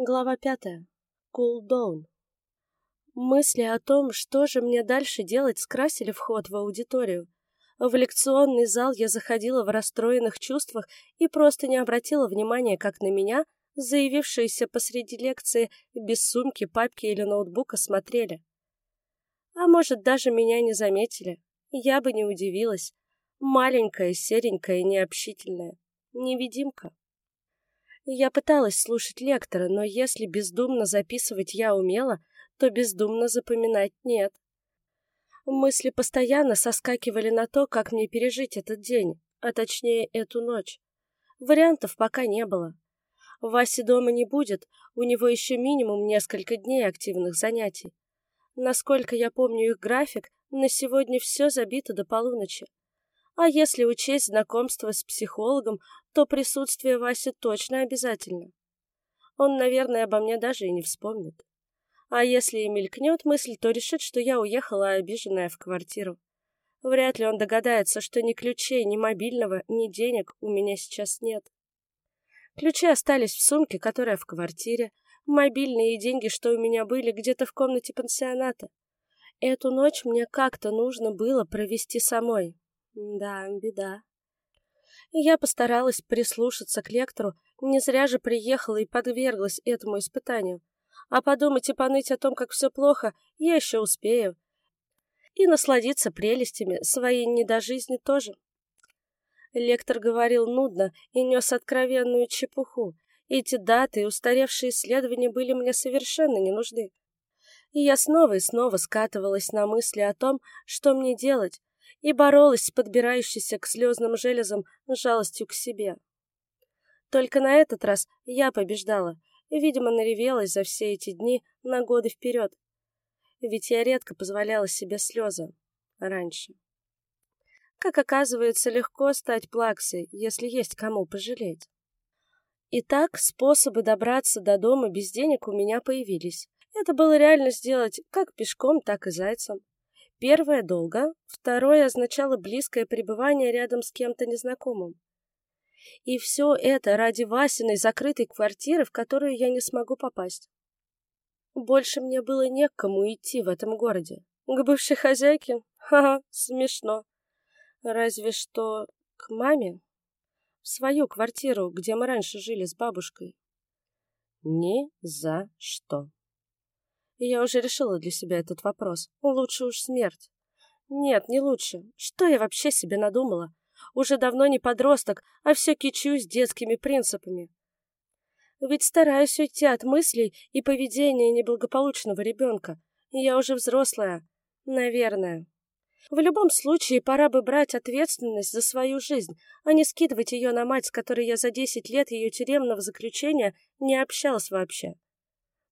Глава пятая. Кулдаун. Мысли о том, что же мне дальше делать, скрасили вход в аудиторию. В лекционный зал я заходила в расстроенных чувствах и просто не обратила внимания, как на меня, заявившиеся посреди лекции, без сумки, папки или ноутбука, смотрели. А может, даже меня не заметили. Я бы не удивилась. Маленькая, серенькая, необщительная. Невидимка. Я пыталась слушать лектора, но если бездумно записывать я умела, то бездумно запоминать нет. Мысли постоянно соскакивали на то, как мне пережить этот день, а точнее эту ночь. Вариантов пока не было. Васи дома не будет, у него еще минимум несколько дней активных занятий. Насколько я помню их график, на сегодня все забито до полуночи. А если учесть знакомство с психологом, то присутствие Васи точно обязательно. Он, наверное, обо мне даже и не вспомнит. А если и мелькнет мысль, то решит, что я уехала обиженная в квартиру. Вряд ли он догадается, что ни ключей, ни мобильного, ни денег у меня сейчас нет. Ключи остались в сумке, которая в квартире, мобильные и деньги, что у меня были, где-то в комнате пансионата. Эту ночь мне как-то нужно было провести самой, да, беда. Я постаралась прислушаться к лектору, не зря же приехала и подверглась этому испытанию. А подумать и поныть о том, как все плохо, я еще успею. И насладиться прелестями своей недожизни тоже. Лектор говорил нудно и нес откровенную чепуху. Эти даты и устаревшие исследования были мне совершенно не нужны. И я снова и снова скатывалась на мысли о том, что мне делать, и боролась с подбирающейся к слезным железам жалостью к себе. Только на этот раз я побеждала, и, видимо, наревелась за все эти дни на годы вперед. Ведь я редко позволяла себе слезы раньше. Как оказывается, легко стать плаксой, если есть кому пожалеть. Итак, способы добраться до дома без денег у меня появились. Это было реально сделать как пешком, так и зайцем. Первое — долго, второе означало близкое пребывание рядом с кем-то незнакомым. И все это ради Васиной закрытой квартиры, в которую я не смогу попасть. Больше мне было не к кому идти в этом городе. К бывшей хозяйке? Ха-ха, смешно. Разве что к маме. В свою квартиру, где мы раньше жили с бабушкой. Ни за что. И я уже решила для себя этот вопрос. Лучше уж смерть. Нет, не лучше. Что я вообще себе надумала? Уже давно не подросток, а все кичусь детскими принципами. Ведь стараюсь уйти от мыслей и поведения неблагополучного ребенка. Я уже взрослая. Наверное. В любом случае, пора бы брать ответственность за свою жизнь, а не скидывать ее на мать, с которой я за десять лет ее тюремного заключения не общалась вообще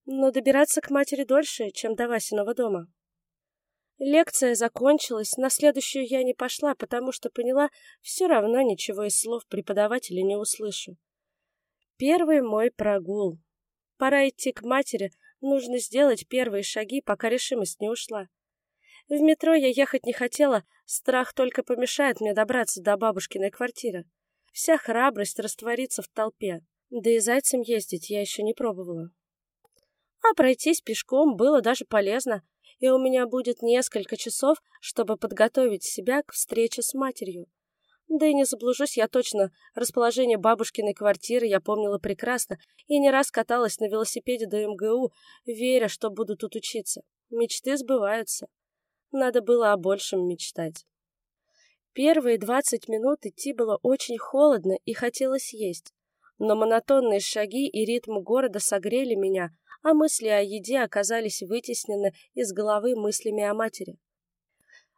но добираться к матери дольше, чем до Васиного дома. Лекция закончилась, на следующую я не пошла, потому что поняла, все равно ничего из слов преподавателя не услышу. Первый мой прогул. Пора идти к матери, нужно сделать первые шаги, пока решимость не ушла. В метро я ехать не хотела, страх только помешает мне добраться до бабушкиной квартиры. Вся храбрость растворится в толпе. Да и зайцем ездить я еще не пробовала. А пройтись пешком было даже полезно, и у меня будет несколько часов, чтобы подготовить себя к встрече с матерью. Да и не заблужусь я точно, расположение бабушкиной квартиры я помнила прекрасно и не раз каталась на велосипеде до МГУ, веря, что буду тут учиться. Мечты сбываются. Надо было о большем мечтать. Первые двадцать минут идти было очень холодно и хотелось есть, но монотонные шаги и ритм города согрели меня, а мысли о еде оказались вытеснены из головы мыслями о матери.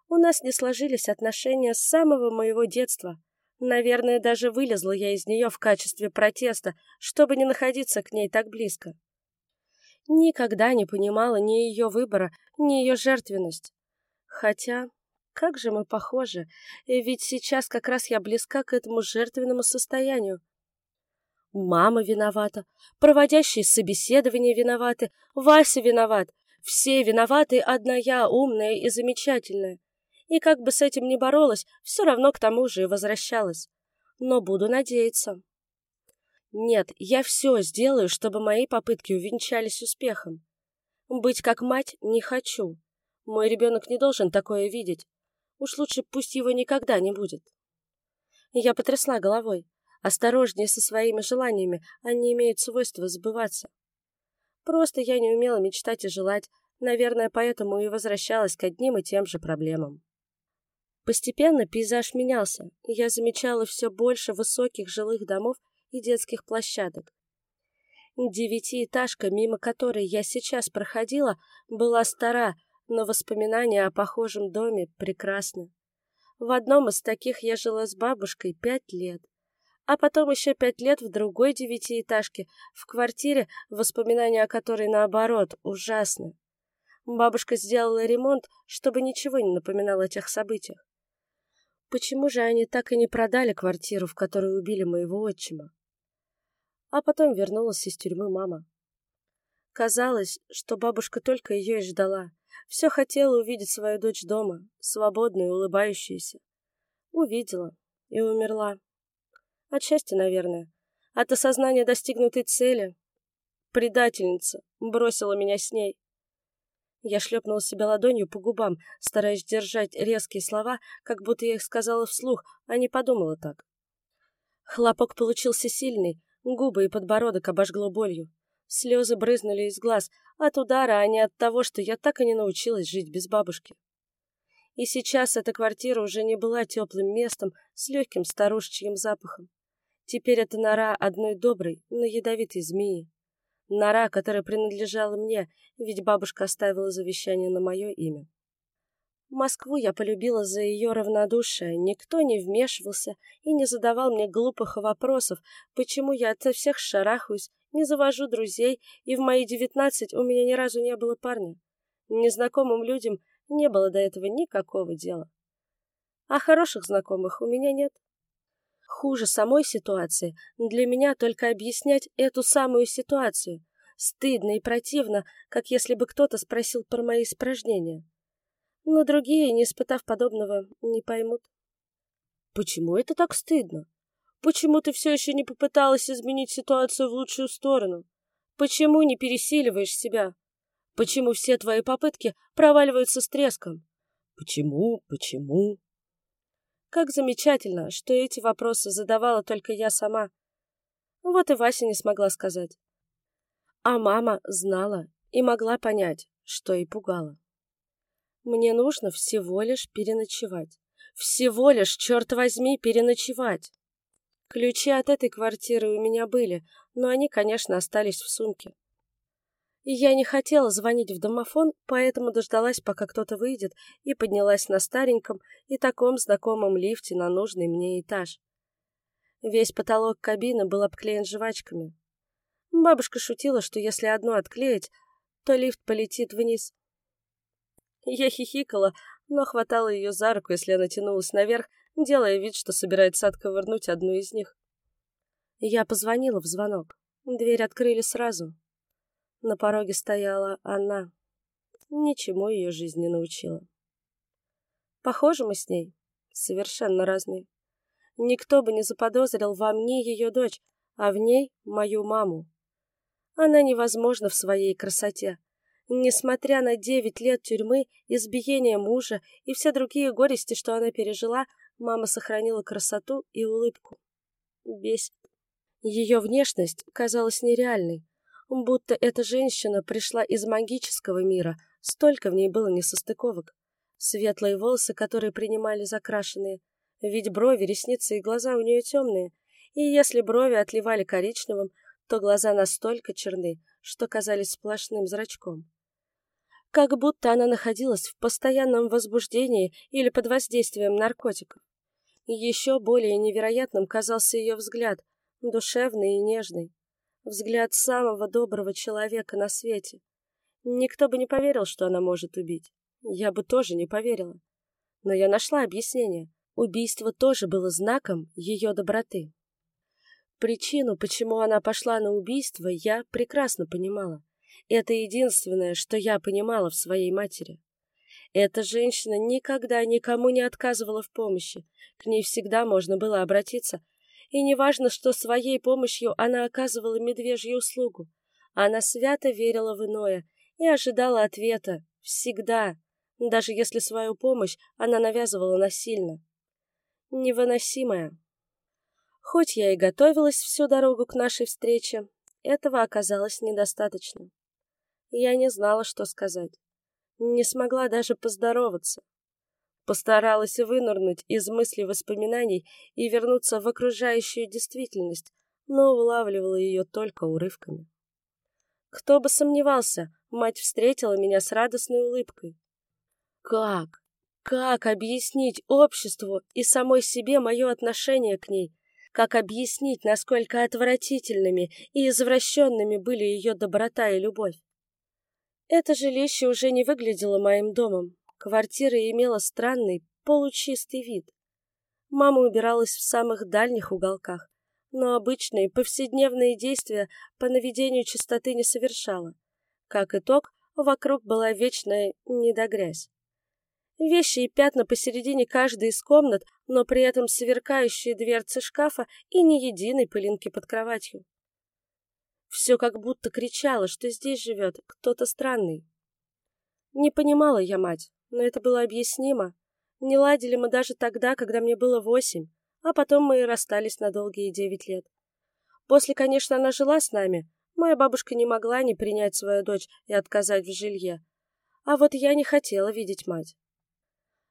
У нас не сложились отношения с самого моего детства. Наверное, даже вылезла я из нее в качестве протеста, чтобы не находиться к ней так близко. Никогда не понимала ни ее выбора, ни ее жертвенность. Хотя, как же мы похожи, ведь сейчас как раз я близка к этому жертвенному состоянию. Мама виновата, проводящие собеседование виноваты, Вася виноват. Все виноваты, одна я умная и замечательная. И как бы с этим ни боролась, все равно к тому же и возвращалась. Но буду надеяться. Нет, я все сделаю, чтобы мои попытки увенчались успехом. Быть как мать не хочу. Мой ребенок не должен такое видеть. Уж лучше пусть его никогда не будет. Я потрясла головой. Осторожнее со своими желаниями, они имеют свойство сбываться. Просто я не умела мечтать и желать, наверное, поэтому и возвращалась к одним и тем же проблемам. Постепенно пейзаж менялся, и я замечала все больше высоких жилых домов и детских площадок. Девятиэтажка, мимо которой я сейчас проходила, была стара, но воспоминания о похожем доме прекрасны. В одном из таких я жила с бабушкой пять лет, а потом еще пять лет в другой девятиэтажке, в квартире, воспоминания о которой, наоборот, ужасны. Бабушка сделала ремонт, чтобы ничего не напоминало о тех событиях. Почему же они так и не продали квартиру, в которой убили моего отчима? А потом вернулась из тюрьмы мама. Казалось, что бабушка только ее и ждала. Все хотела увидеть свою дочь дома, свободную, улыбающуюся. Увидела и умерла. От счастья, наверное. От осознания достигнутой цели. Предательница бросила меня с ней. Я шлепнула себя ладонью по губам, стараясь держать резкие слова, как будто я их сказала вслух, а не подумала так. Хлопок получился сильный, губы и подбородок обожгло болью. Слезы брызнули из глаз от удара, а не от того, что я так и не научилась жить без бабушки. И сейчас эта квартира уже не была теплым местом с легким старушечьим запахом. Теперь это нора одной доброй, но ядовитой змеи. Нора, которая принадлежала мне, ведь бабушка оставила завещание на мое имя. Москву я полюбила за ее равнодушие, никто не вмешивался и не задавал мне глупых вопросов, почему я от всех шарахаюсь, не завожу друзей, и в мои девятнадцать у меня ни разу не было парня. Незнакомым людям не было до этого никакого дела. А хороших знакомых у меня нет. Хуже самой ситуации для меня только объяснять эту самую ситуацию. Стыдно и противно, как если бы кто-то спросил про мои испражнения но другие, не испытав подобного, не поймут. Почему это так стыдно? Почему ты все еще не попыталась изменить ситуацию в лучшую сторону? Почему не пересиливаешь себя? Почему все твои попытки проваливаются с треском? Почему? Почему? Как замечательно, что эти вопросы задавала только я сама. Вот и Вася не смогла сказать. А мама знала и могла понять, что и пугало. Мне нужно всего лишь переночевать. Всего лишь, черт возьми, переночевать. Ключи от этой квартиры у меня были, но они, конечно, остались в сумке. Я не хотела звонить в домофон, поэтому дождалась, пока кто-то выйдет, и поднялась на стареньком и таком знакомом лифте на нужный мне этаж. Весь потолок кабины был обклеен жвачками. Бабушка шутила, что если одну отклеить, то лифт полетит вниз, я хихикала, но хватала ее за руку, если она тянулась наверх, делая вид, что собирается отковырнуть одну из них. Я позвонила в звонок. Дверь открыли сразу. На пороге стояла она. Ничему ее жизнь не научила. Похожи мы с ней. Совершенно разные. Никто бы не заподозрил во мне ее дочь, а в ней мою маму. Она невозможна в своей красоте. Несмотря на девять лет тюрьмы, избиение мужа и все другие горести, что она пережила, мама сохранила красоту и улыбку. Бесит. Ее внешность казалась нереальной, будто эта женщина пришла из магического мира, столько в ней было несостыковок. Светлые волосы, которые принимали закрашенные, ведь брови, ресницы и глаза у нее темные, и если брови отливали коричневым, то глаза настолько черны, что казались сплошным зрачком как будто она находилась в постоянном возбуждении или под воздействием наркотиков. Еще более невероятным казался ее взгляд, душевный и нежный. Взгляд самого доброго человека на свете. Никто бы не поверил, что она может убить. Я бы тоже не поверила. Но я нашла объяснение. Убийство тоже было знаком ее доброты. Причину, почему она пошла на убийство, я прекрасно понимала. Это единственное, что я понимала в своей матери. Эта женщина никогда никому не отказывала в помощи. К ней всегда можно было обратиться. И неважно, что своей помощью она оказывала медвежью услугу. Она свято верила в иное и ожидала ответа. Всегда. Даже если свою помощь она навязывала насильно. Невыносимая. Хоть я и готовилась всю дорогу к нашей встрече, этого оказалось недостаточно. Я не знала, что сказать. Не смогла даже поздороваться. Постаралась вынырнуть из мыслей воспоминаний и вернуться в окружающую действительность, но улавливала ее только урывками. Кто бы сомневался, мать встретила меня с радостной улыбкой. Как? Как объяснить обществу и самой себе мое отношение к ней? Как объяснить, насколько отвратительными и извращенными были ее доброта и любовь? Это жилище уже не выглядело моим домом. Квартира имела странный, получистый вид. Мама убиралась в самых дальних уголках, но обычные повседневные действия по наведению чистоты не совершала. Как итог, вокруг была вечная недогрязь. Вещи и пятна посередине каждой из комнат, но при этом сверкающие дверцы шкафа и ни единой пылинки под кроватью. Все как будто кричало, что здесь живет кто-то странный. Не понимала я мать но это было объяснимо. Не ладили мы даже тогда, когда мне было восемь, а потом мы и расстались на долгие девять лет. После, конечно, она жила с нами. Моя бабушка не могла не принять свою дочь и отказать в жилье. А вот я не хотела видеть мать.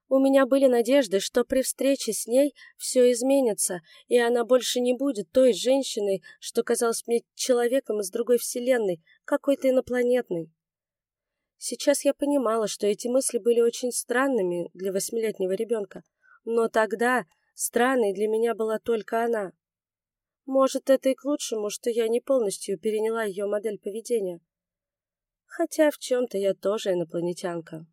У меня были надежды, что при встрече с ней все изменится, и она больше не будет той женщиной, что казалась мне человеком из другой вселенной, какой-то инопланетной. Сейчас я понимала, что эти мысли были очень странными для восьмилетнего ребенка, но тогда странной для меня была только она. Может, это и к лучшему, что я не полностью переняла ее модель поведения. Хотя в чем-то я тоже инопланетянка.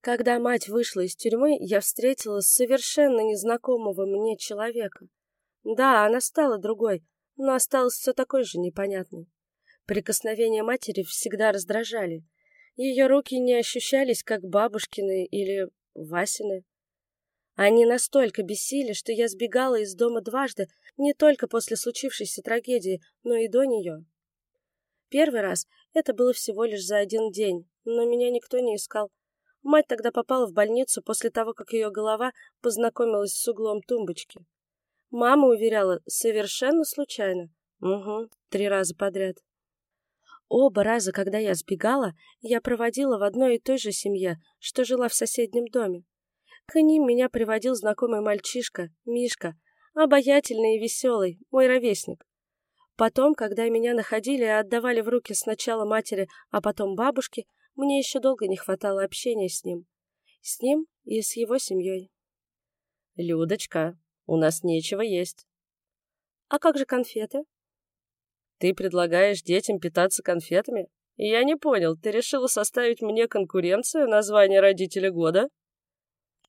Когда мать вышла из тюрьмы, я встретила совершенно незнакомого мне человека. Да, она стала другой, но осталась все такой же непонятной. Прикосновения матери всегда раздражали. Ее руки не ощущались, как бабушкины или Васины. Они настолько бесили, что я сбегала из дома дважды, не только после случившейся трагедии, но и до нее. Первый раз это было всего лишь за один день, но меня никто не искал. Мать тогда попала в больницу после того, как ее голова познакомилась с углом тумбочки. Мама уверяла, совершенно случайно. Угу, три раза подряд. Оба раза, когда я сбегала, я проводила в одной и той же семье, что жила в соседнем доме. К ним меня приводил знакомый мальчишка, Мишка, обаятельный и веселый, мой ровесник. Потом, когда меня находили и отдавали в руки сначала матери, а потом бабушке, мне еще долго не хватало общения с ним. С ним и с его семьей. «Людочка, у нас нечего есть». «А как же конфеты?» Ты предлагаешь детям питаться конфетами? Я не понял, ты решила составить мне конкуренцию на звание родителя года?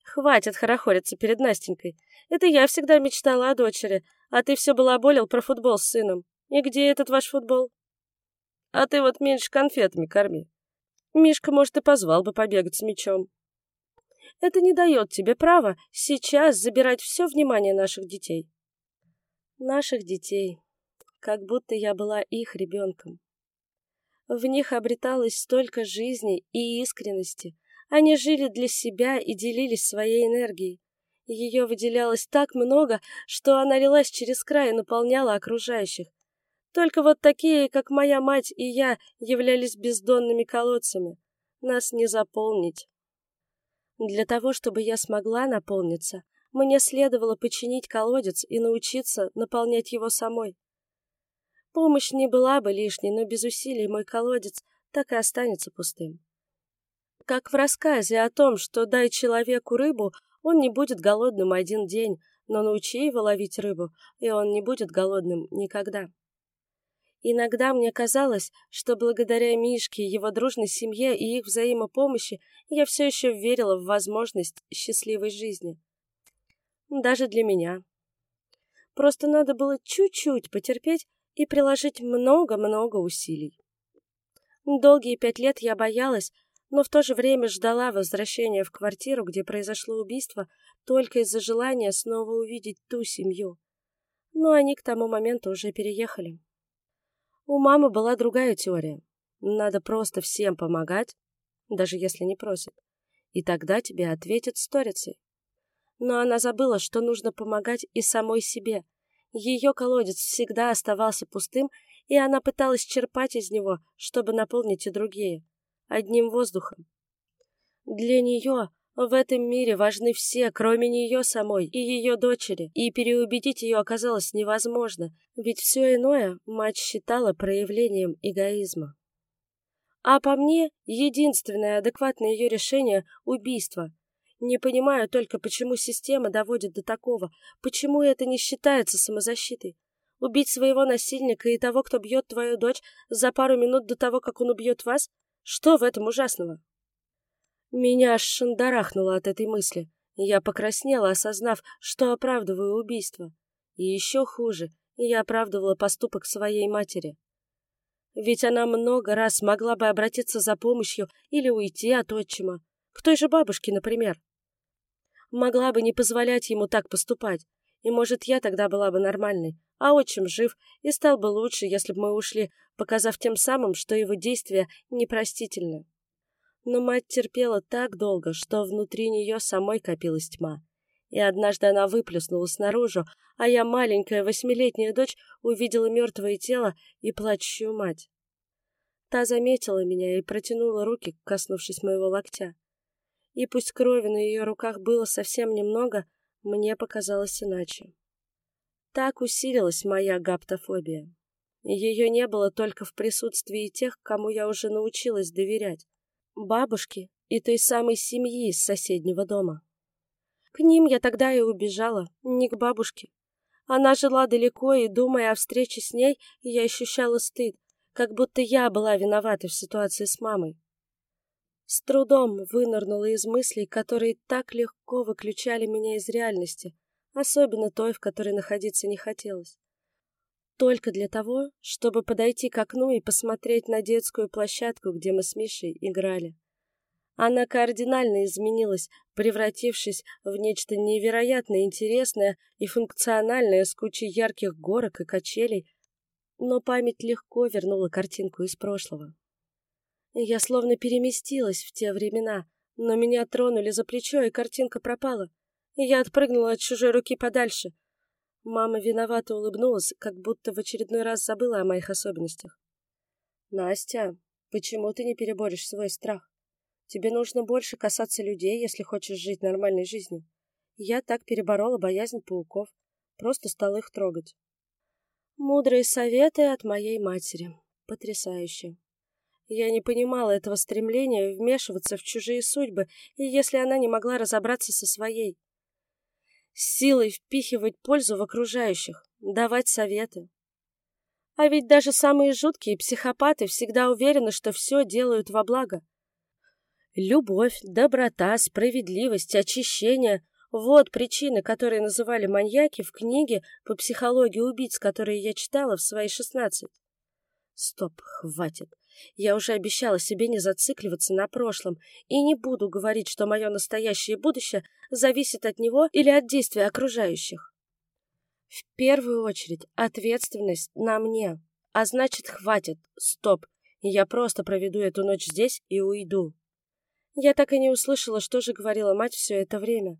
Хватит хорохориться перед Настенькой. Это я всегда мечтала о дочери, а ты все балаболил про футбол с сыном. И где этот ваш футбол? А ты вот меньше конфетами корми. Мишка, может, и позвал бы побегать с мячом. Это не дает тебе права сейчас забирать все внимание наших детей. Наших детей как будто я была их ребенком. В них обреталось столько жизни и искренности. Они жили для себя и делились своей энергией. Ее выделялось так много, что она лилась через край и наполняла окружающих. Только вот такие, как моя мать и я, являлись бездонными колодцами. Нас не заполнить. Для того, чтобы я смогла наполниться, мне следовало починить колодец и научиться наполнять его самой. Помощь не была бы лишней, но без усилий мой колодец так и останется пустым. Как в рассказе о том, что дай человеку рыбу, он не будет голодным один день, но научи его ловить рыбу, и он не будет голодным никогда. Иногда мне казалось, что благодаря Мишке, его дружной семье и их взаимопомощи я все еще верила в возможность счастливой жизни. Даже для меня. Просто надо было чуть-чуть потерпеть, и приложить много-много усилий. Долгие пять лет я боялась, но в то же время ждала возвращения в квартиру, где произошло убийство, только из-за желания снова увидеть ту семью. но они к тому моменту уже переехали. У мамы была другая теория. Надо просто всем помогать, даже если не просят, и тогда тебе ответят сторицей. Но она забыла, что нужно помогать и самой себе. Ее колодец всегда оставался пустым, и она пыталась черпать из него, чтобы наполнить и другие, одним воздухом. Для нее в этом мире важны все, кроме нее самой и ее дочери, и переубедить ее оказалось невозможно, ведь все иное мать считала проявлением эгоизма. А по мне, единственное адекватное ее решение — убийство. Не понимаю только, почему система доводит до такого, почему это не считается самозащитой. Убить своего насильника и того, кто бьет твою дочь, за пару минут до того, как он убьет вас? Что в этом ужасного? Меня аж шандарахнуло от этой мысли. Я покраснела, осознав, что оправдываю убийство. И еще хуже, я оправдывала поступок своей матери. Ведь она много раз могла бы обратиться за помощью или уйти от отчима. К той же бабушке, например. Могла бы не позволять ему так поступать. И, может, я тогда была бы нормальной, а отчим жив и стал бы лучше, если бы мы ушли, показав тем самым, что его действия непростительны. Но мать терпела так долго, что внутри нее самой копилась тьма. И однажды она выплеснулась наружу, а я, маленькая восьмилетняя дочь, увидела мертвое тело и плачущую мать. Та заметила меня и протянула руки, коснувшись моего локтя. И пусть крови на ее руках было совсем немного, мне показалось иначе. Так усилилась моя гаптофобия. Ее не было только в присутствии тех, кому я уже научилась доверять бабушки и той самой семьи из соседнего дома. К ним я тогда и убежала, не к бабушке. Она жила далеко, и, думая о встрече с ней, я ощущала стыд, как будто я была виновата в ситуации с мамой. С трудом вынырнула из мыслей, которые так легко выключали меня из реальности, особенно той, в которой находиться не хотелось. Только для того, чтобы подойти к окну и посмотреть на детскую площадку, где мы с Мишей играли. Она кардинально изменилась, превратившись в нечто невероятно интересное и функциональное с кучей ярких горок и качелей, но память легко вернула картинку из прошлого. Я словно переместилась в те времена, но меня тронули за плечо, и картинка пропала. Я отпрыгнула от чужой руки подальше — Мама виновато улыбнулась, как будто в очередной раз забыла о моих особенностях. «Настя, почему ты не переборешь свой страх? Тебе нужно больше касаться людей, если хочешь жить нормальной жизнью. Я так переборола боязнь пауков, просто стала их трогать». Мудрые советы от моей матери. Потрясающе. Я не понимала этого стремления вмешиваться в чужие судьбы, и если она не могла разобраться со своей силой впихивать пользу в окружающих, давать советы. А ведь даже самые жуткие психопаты всегда уверены, что все делают во благо. Любовь, доброта, справедливость, очищение — вот причины, которые называли маньяки в книге по психологии убийц, которые я читала в свои шестнадцать. Стоп, хватит. Я уже обещала себе не зацикливаться на прошлом и не буду говорить, что мое настоящее будущее зависит от него или от действия окружающих. В первую очередь ответственность на мне, а значит хватит, стоп, я просто проведу эту ночь здесь и уйду. Я так и не услышала, что же говорила мать все это время.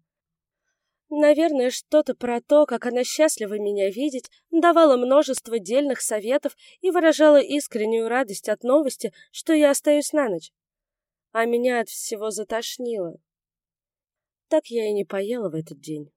Наверное, что-то про то, как она счастлива меня видеть, давала множество дельных советов и выражала искреннюю радость от новости, что я остаюсь на ночь. А меня от всего затошнило. Так я и не поела в этот день.